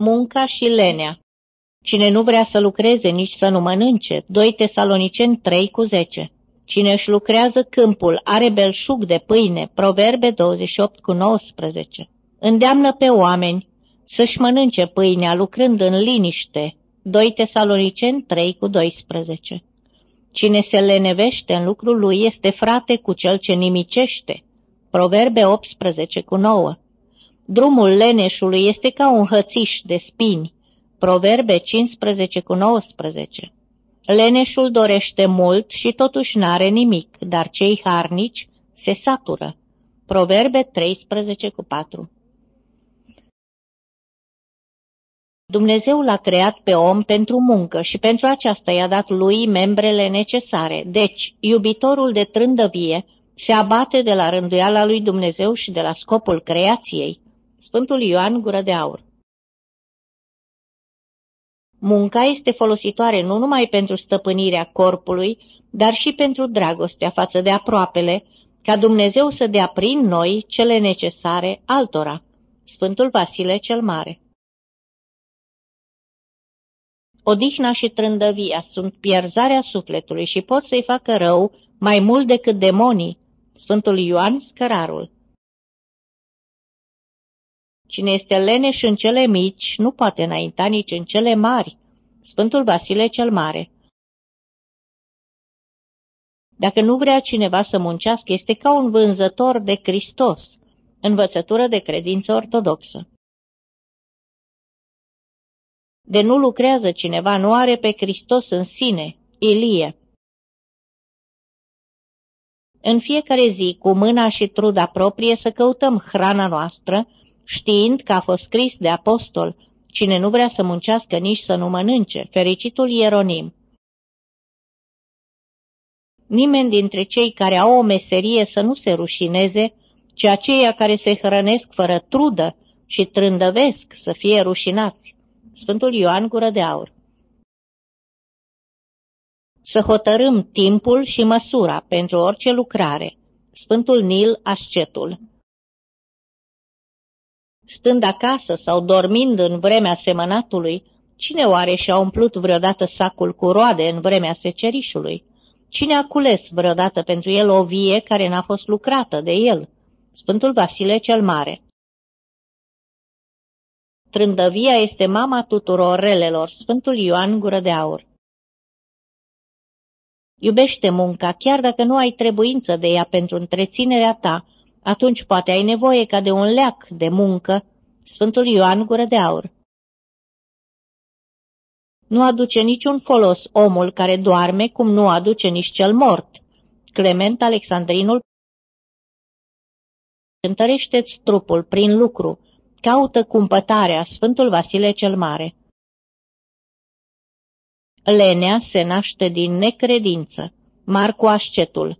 munca și lenea. Cine nu vrea să lucreze, nici să nu mănânce. 2 Tesaloniceni 3 cu 10. Cine își lucrează câmpul are belșug de pâine. Proverbe 28 cu 19. Îndeamnă pe oameni să-și mănânce pâinea lucrând în liniște. 2 Tesaloniceni 3 cu 12. Cine se lenevește în lucrul lui este frate cu cel ce nimicește. Proverbe 18 cu 9. Drumul leneșului este ca un hățiș de spini. Proverbe 15 cu 19. Leneșul dorește mult și totuși n-are nimic, dar cei harnici se satură. Proverbe 13 cu 4. Dumnezeu l-a creat pe om pentru muncă și pentru aceasta i-a dat lui membrele necesare. Deci, iubitorul de trândăvie se abate de la rânduiala lui Dumnezeu și de la scopul creației. Sfântul Ioan Gură de Aur Munca este folositoare nu numai pentru stăpânirea corpului, dar și pentru dragostea față de aproapele, ca Dumnezeu să dea prin noi cele necesare altora. Sfântul Vasile cel Mare Odihna și trândăvia sunt pierzarea sufletului și pot să-i facă rău mai mult decât demonii. Sfântul Ioan Scărarul Cine este leneș în cele mici, nu poate înainta nici în cele mari. Sfântul Vasile cel Mare Dacă nu vrea cineva să muncească, este ca un vânzător de Hristos, învățătură de credință ortodoxă. De nu lucrează cineva, nu are pe Hristos în sine, Ilie. În fiecare zi, cu mâna și truda proprie, să căutăm hrana noastră, știind că a fost scris de apostol, cine nu vrea să muncească, nici să nu mănânce, fericitul Ieronim. Nimeni dintre cei care au o meserie să nu se rușineze, ci aceia care se hrănesc fără trudă și trândăvesc să fie rușinați. Sfântul Ioan Gură de Aur Să hotărâm timpul și măsura pentru orice lucrare. Sfântul Nil Ascetul Stând acasă sau dormind în vremea semănatului, cine oare și-a umplut vreodată sacul cu roade în vremea secerișului? Cine a cules vreodată pentru el o vie care n-a fost lucrată de el? Sfântul Vasile cel Mare Trândăvia este mama tuturor relelor, Sfântul Ioan Gură de Aur. Iubește munca, chiar dacă nu ai trebuință de ea pentru întreținerea ta, atunci poate ai nevoie ca de un leac de muncă, Sfântul Ioan Gură de Aur. Nu aduce niciun folos omul care doarme, cum nu aduce nici cel mort. Clement Alexandrinul Întărește-ți trupul prin lucru, caută cumpătarea Sfântul Vasile cel Mare. Lenea se naște din necredință. Marcu Ascetul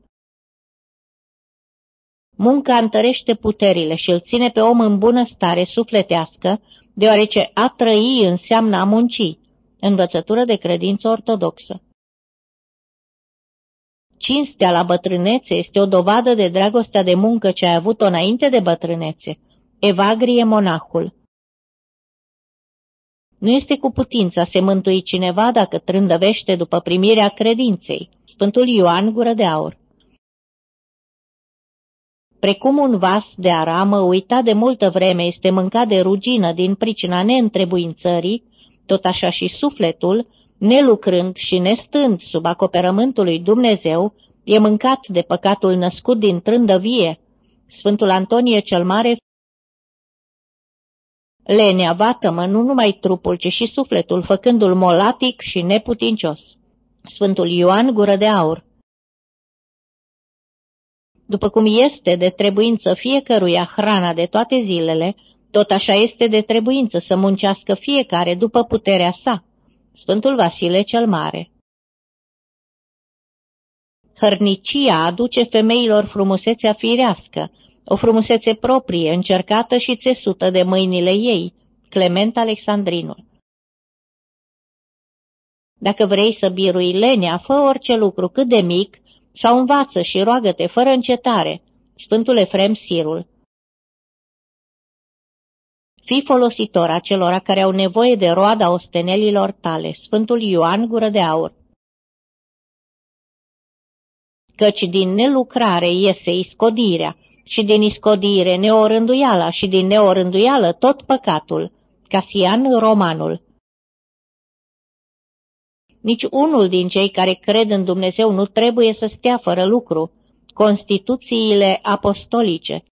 Munca întărește puterile și îl ține pe om în bună stare sufletească, deoarece a trăi înseamnă a munci, învățătură de credință ortodoxă. Cinstea la bătrânețe este o dovadă de dragostea de muncă ce ai avut-o înainte de bătrânețe. Evagrie monahul Nu este cu putința să mântui cineva dacă trândăvește după primirea credinței. Sfântul Ioan Gură de Aur Precum un vas de aramă uitat de multă vreme este mâncat de rugină din pricina neîntrebuințării, tot așa și sufletul, nelucrând și nestând sub acoperământul lui Dumnezeu, e mâncat de păcatul născut din trândăvie. Sfântul Antonie cel Mare Lenea vatămă nu numai trupul, ci și sufletul, făcându-l molatic și neputincios. Sfântul Ioan Gură de Aur după cum este de trebuință fiecăruia hrana de toate zilele, tot așa este de trebuință să muncească fiecare după puterea sa. Sfântul Vasile cel Mare Hărnicia aduce femeilor frumusețea firească, o frumusețe proprie, încercată și țesută de mâinile ei, Clement Alexandrinul. Dacă vrei să birui lenea, fă orice lucru cât de mic sau învață și roagă-te fără încetare, Sfântul Efrem Sirul. Fii folositor acelora care au nevoie de roada ostenelilor tale. Sfântul Ioan Gură de Aur Căci din nelucrare iese iscodirea și din iscodire neorânduiala și din neorânduială tot păcatul. Casian Romanul Nici unul din cei care cred în Dumnezeu nu trebuie să stea fără lucru. Constituțiile apostolice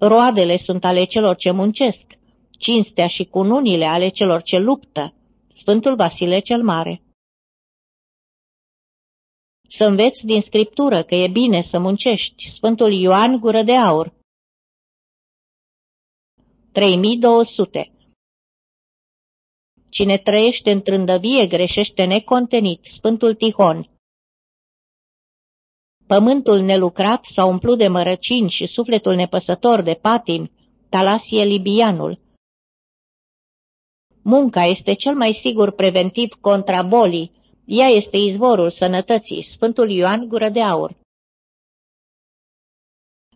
Roadele sunt ale celor ce muncesc, cinstea și cununile ale celor ce luptă. Sfântul Vasile cel Mare Să înveți din Scriptură că e bine să muncești. Sfântul Ioan Gură de Aur 3200 Cine trăiește în trândăvie greșește necontenit. Sfântul Tihon Pământul nelucrat s-a umplut de mărăcini și sufletul nepăsător de patimi, Talasie Libianul. Munca este cel mai sigur preventiv contra bolii, ea este izvorul sănătății, Sfântul Ioan Gură de Aur.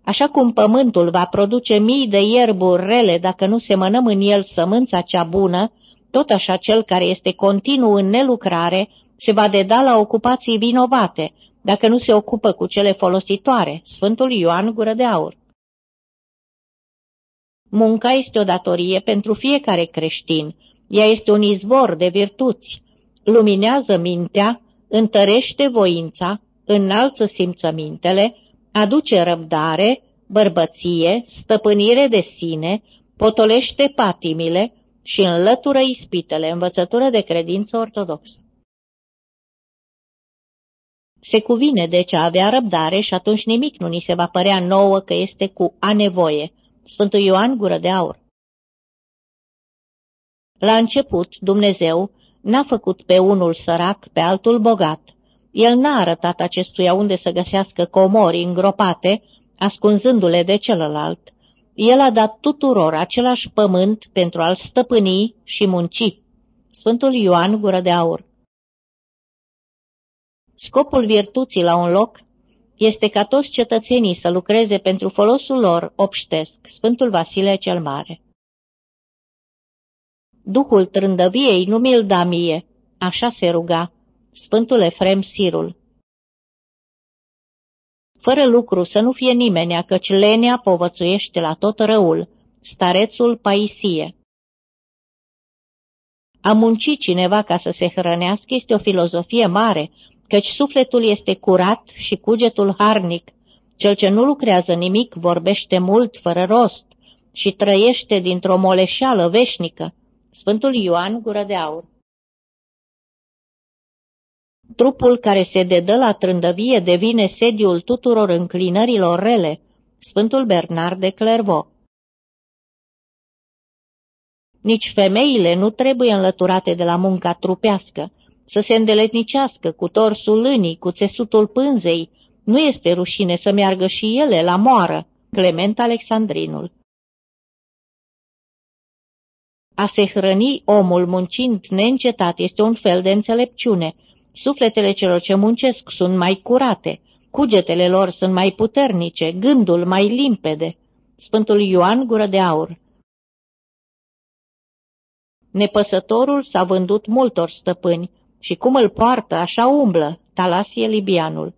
Așa cum pământul va produce mii de ierburi rele dacă nu se mănăm în el sămânța cea bună, tot așa cel care este continuu în nelucrare se va deda la ocupații vinovate, dacă nu se ocupă cu cele folositoare, Sfântul Ioan Gură de Aur. Munca este o datorie pentru fiecare creștin, ea este un izvor de virtuți, luminează mintea, întărește voința, înalță simțămintele, aduce răbdare, bărbăție, stăpânire de sine, potolește patimile și înlătură ispitele, învățătură de credință ortodoxă. Se cuvine deci a avea răbdare și atunci nimic nu ni se va părea nouă că este cu a nevoie. Sfântul Ioan Gură de Aur La început, Dumnezeu n-a făcut pe unul sărac, pe altul bogat. El n-a arătat acestuia unde să găsească comori îngropate, ascunzându-le de celălalt. El a dat tuturor același pământ pentru a-l stăpâni și munci. Sfântul Ioan Gură de Aur Scopul virtuții la un loc este ca toți cetățenii să lucreze pentru folosul lor obștesc, Sfântul Vasile cel Mare. Duhul trândăviei nu mi-l da mie, așa se ruga, Sfântul Efrem Sirul. Fără lucru să nu fie nimenea, căci lenea povățuiește la tot răul, starețul Paisie. A munci cineva ca să se hrănească este o filozofie mare, căci sufletul este curat și cugetul harnic. Cel ce nu lucrează nimic vorbește mult fără rost și trăiește dintr-o moleșeală veșnică. Sfântul Ioan Gură de Aur Trupul care se dedă la trândăvie devine sediul tuturor înclinărilor rele. Sfântul Bernard de Clairvaux Nici femeile nu trebuie înlăturate de la munca trupească, să se îndeletnicească cu torsul lânii, cu țesutul pânzei, nu este rușine să meargă și ele la moară, Clement Alexandrinul. A se hrăni omul muncind neîncetat este un fel de înțelepciune. Sufletele celor ce muncesc sunt mai curate, cugetele lor sunt mai puternice, gândul mai limpede. Sfântul Ioan Gură de Aur Nepăsătorul s-a vândut multor stăpâni, și cum îl poartă, așa umblă, Talasie Libianul.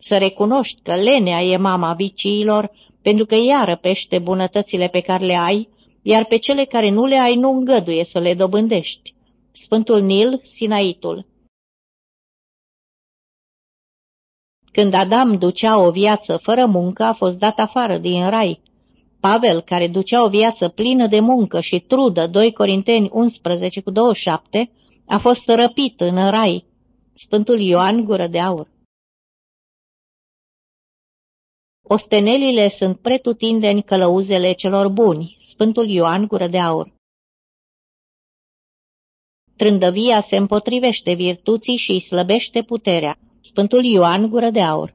Să recunoști că lenea e mama viciilor, pentru că ea răpește bunătățile pe care le ai, iar pe cele care nu le ai nu îngăduie să le dobândești. Sfântul Nil, Sinaitul Când Adam ducea o viață fără muncă, a fost dat afară din rai, Pavel, care ducea o viață plină de muncă și trudă, 2 Corinteni 11 cu 27, a fost răpit în rai. Sfântul Ioan Gură de Aur Ostenelile sunt pretutindeni călăuzele celor buni. Sfântul Ioan Gură de Aur Trândăvia se împotrivește virtuții și îi slăbește puterea. Sfântul Ioan Gură de Aur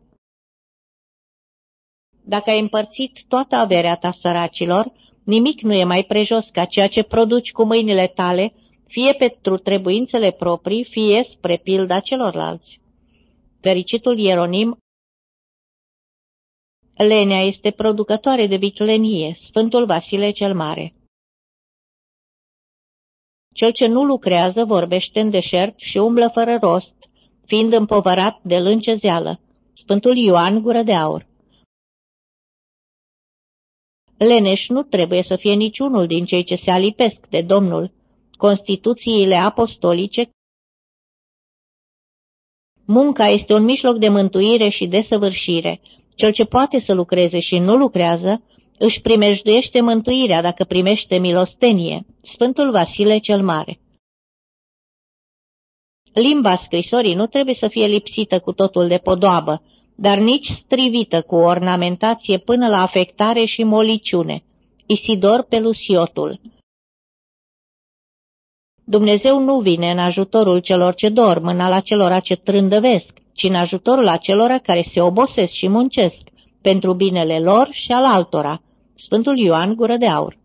dacă ai împărțit toată averea ta săracilor, nimic nu e mai prejos ca ceea ce produci cu mâinile tale, fie pentru trebuințele proprii, fie spre pilda celorlalți. Fericitul Ieronim Lenea este producătoare de viclenie, Sfântul Vasile cel Mare. Cel ce nu lucrează vorbește în deșert și umblă fără rost, fiind împovărat de lâncezeală. Sfântul Ioan Gură de Aur Leneș nu trebuie să fie niciunul din cei ce se alipesc de Domnul. Constituțiile apostolice Munca este un mijloc de mântuire și de săvârșire. Cel ce poate să lucreze și nu lucrează, își primejduiește mântuirea dacă primește milostenie. Sfântul Vasile cel Mare Limba scrisorii nu trebuie să fie lipsită cu totul de podoabă, dar nici strivită cu ornamentație până la afectare și moliciune. Isidor Pelusiotul Dumnezeu nu vine în ajutorul celor ce dorm, în al acelora ce trândăvesc, ci în ajutorul acelora care se obosesc și muncesc, pentru binele lor și al altora. Sfântul Ioan Gură de Aur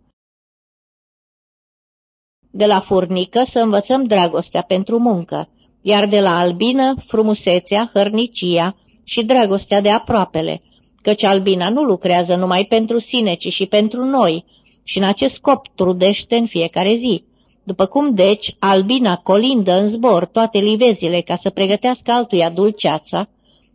De la furnică să învățăm dragostea pentru muncă, iar de la albină frumusețea, hărnicia și dragostea de aproapele, căci albina nu lucrează numai pentru sine, ci și pentru noi, și în acest scop trudește în fiecare zi. După cum, deci, albina colindă în zbor toate livezile ca să pregătească altuia dulceața,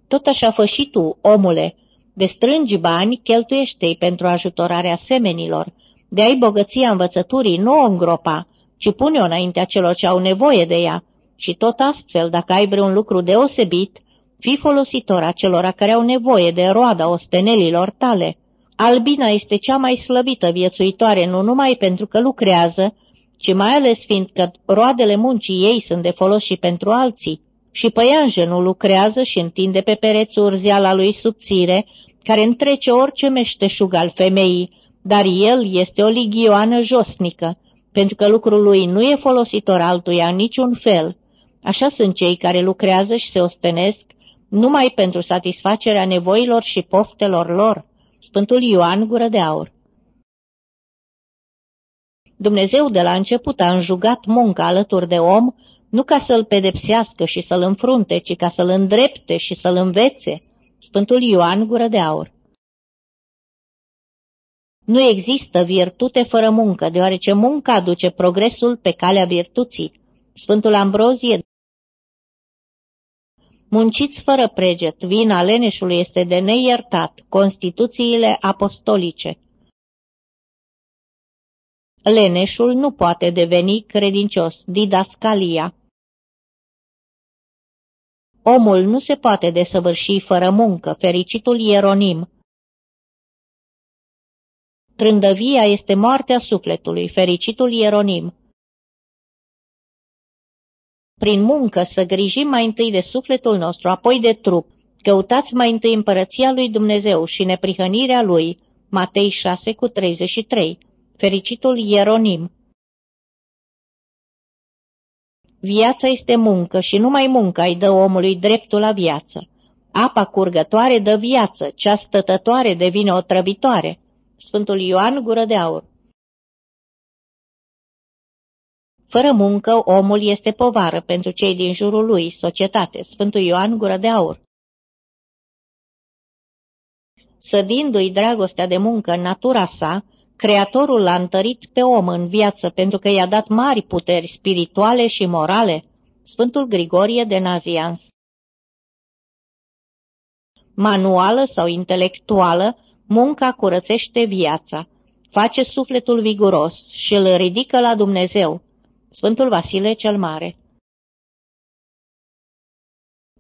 tot așa fă și tu, omule, de strângi bani, cheltuiește-i pentru ajutorarea semenilor, de ai bogăția învățăturii nu o îngropa, ci pune-o înaintea celor ce au nevoie de ea, și tot astfel, dacă ai vreun lucru deosebit, fii folositor acelora care au nevoie de roada ostenelilor tale. Albina este cea mai slăbită viețuitoare nu numai pentru că lucrează, ci mai ales fiindcă roadele muncii ei sunt de folos și pentru alții. Și păianjenul lucrează și întinde pe pereți urzeala lui subțire, care întrece orice meșteșug al femeii, dar el este o ligioană josnică, pentru că lucrul lui nu e folositor altuia în niciun fel. Așa sunt cei care lucrează și se ostenesc numai pentru satisfacerea nevoilor și poftelor lor. Sfântul Ioan Gură de Aur Dumnezeu de la început a înjugat munca alături de om, nu ca să-l pedepsească și să-l înfrunte, ci ca să-l îndrepte și să-l învețe. Sfântul Ioan Gură de Aur Nu există virtute fără muncă, deoarece munca aduce progresul pe calea virtuții. Sfântul Ambrozie Munciți fără preget, vina leneșului este de neiertat, Constituțiile apostolice. Leneșul nu poate deveni credincios, didascalia. Omul nu se poate desăvârși fără muncă, fericitul Ieronim. Trândăvia este moartea sufletului, fericitul Ieronim. Prin muncă să grijim mai întâi de sufletul nostru, apoi de trup. Căutați mai întâi împărăția lui Dumnezeu și neprihănirea lui. Matei 6 cu 33 Fericitul Ieronim Viața este muncă și numai munca îi dă omului dreptul la viață. Apa curgătoare dă viață, cea stătătoare devine o trăbitoare. Sfântul Ioan Gură de Aur Fără muncă, omul este povară pentru cei din jurul lui, societate. Sfântul Ioan Gură de Aur. Sădindu-i dragostea de muncă în natura sa, Creatorul l-a întărit pe om în viață pentru că i-a dat mari puteri spirituale și morale. Sfântul Grigorie de Nazians Manuală sau intelectuală, munca curățește viața, face sufletul viguros și îl ridică la Dumnezeu. Sfântul Vasile cel Mare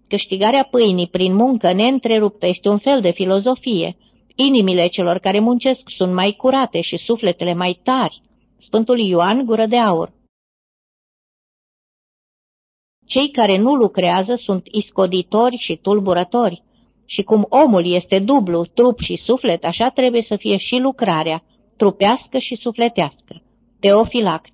Câștigarea pâinii prin muncă neîntreruptă este un fel de filozofie. Inimile celor care muncesc sunt mai curate și sufletele mai tari. Sfântul Ioan Gură de Aur Cei care nu lucrează sunt iscoditori și tulburători. Și cum omul este dublu, trup și suflet, așa trebuie să fie și lucrarea, trupească și sufletească. Teofilact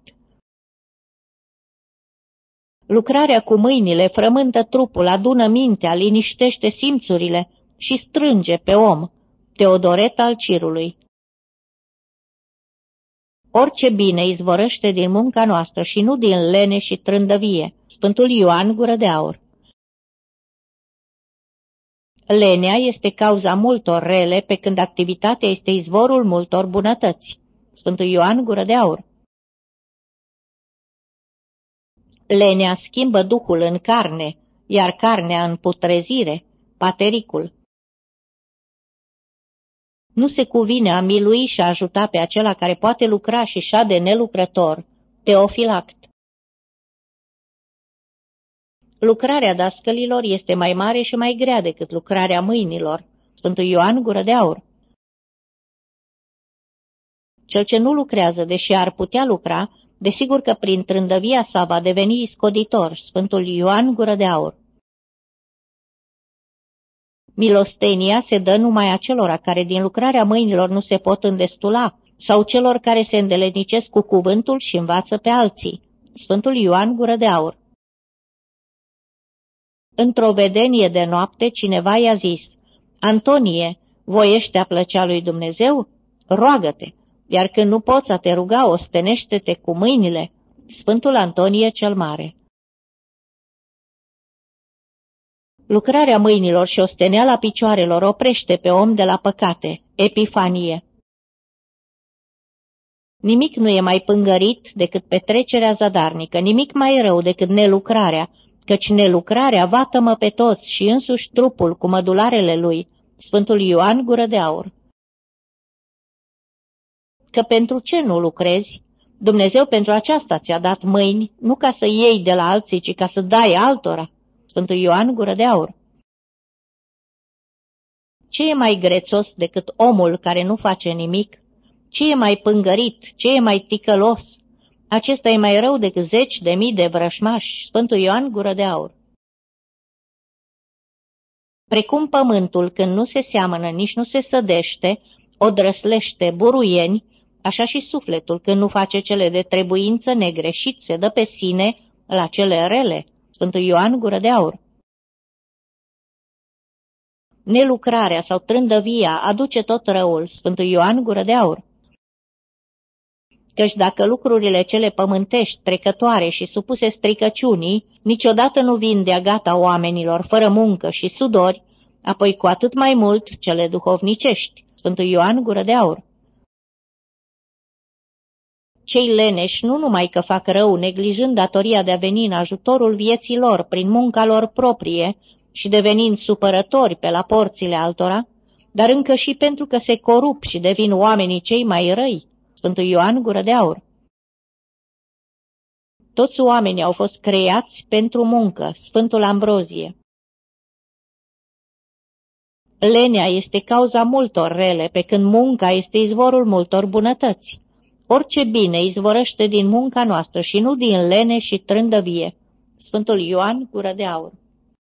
Lucrarea cu mâinile frământă trupul, adună mintea, liniștește simțurile și strânge pe om. Teodoret al Cirului Orice bine izvorăște din munca noastră și nu din lene și trândăvie. Sfântul Ioan Gură de Aur Lenea este cauza multor rele, pe când activitatea este izvorul multor bunătăți. Sfântul Ioan Gură de Aur Lenea schimbă duhul în carne, iar carnea în putrezire, patericul. Nu se cuvine a milui și a ajuta pe acela care poate lucra și șade nelucrător, teofilact. Lucrarea dascălilor este mai mare și mai grea decât lucrarea mâinilor. Sfântul Ioan Gură de Aur Cel ce nu lucrează, deși ar putea lucra, desigur că prin trândăvia sa va deveni iscoditor. Sfântul Ioan Gură de Aur Milostenia se dă numai acelora care din lucrarea mâinilor nu se pot îndestula, sau celor care se îndelenicesc cu cuvântul și învață pe alții. Sfântul Ioan Gură de Aur Într-o vedenie de noapte, cineva i-a zis, Antonie, voiește a plăcea lui Dumnezeu? Roagă-te, iar când nu poți a te ruga, ostenește-te cu mâinile. Sfântul Antonie cel Mare Lucrarea mâinilor și osteneala picioarelor oprește pe om de la păcate. Epifanie Nimic nu e mai pângărit decât petrecerea zadarnică, nimic mai rău decât nelucrarea, căci nelucrarea vată-mă pe toți și însuși trupul cu mădularele lui. Sfântul Ioan Gură de Aur Că pentru ce nu lucrezi? Dumnezeu pentru aceasta ți-a dat mâini, nu ca să iei de la alții, ci ca să dai altora. Sfântul Ioan Gură de Aur Ce e mai grețos decât omul care nu face nimic? Ce e mai pângărit? Ce e mai ticălos? Acesta e mai rău decât zeci de mii de vrășmași, Sfântul Ioan Gură de Aur. Precum pământul, când nu se seamănă, nici nu se sădește, o drăslește buruieni, așa și sufletul, când nu face cele de trebuință negreșit, se dă pe sine la cele rele. Sfântul Ioan Gură de Aur. Nelucrarea sau trândăvia aduce tot răul. Sfântul Ioan Gură de Aur căci dacă lucrurile cele pământești, trecătoare și supuse stricăciunii, niciodată nu vin de gata oamenilor, fără muncă și sudori, apoi cu atât mai mult cele duhovnicești. Sfântul Ioan Gură de Aur Cei leneși nu numai că fac rău, neglijând datoria de a veni în ajutorul vieții lor prin munca lor proprie și devenind supărători pe la porțile altora, dar încă și pentru că se corup și devin oamenii cei mai răi, Sfântul Ioan Gură de Aur. Toți oamenii au fost creați pentru muncă, Sfântul Ambrozie. Lenea este cauza multor rele, pe când munca este izvorul multor bunătăți. Orice bine izvorăște din munca noastră și nu din lene și trândăvie. Sfântul Ioan Gură de Aur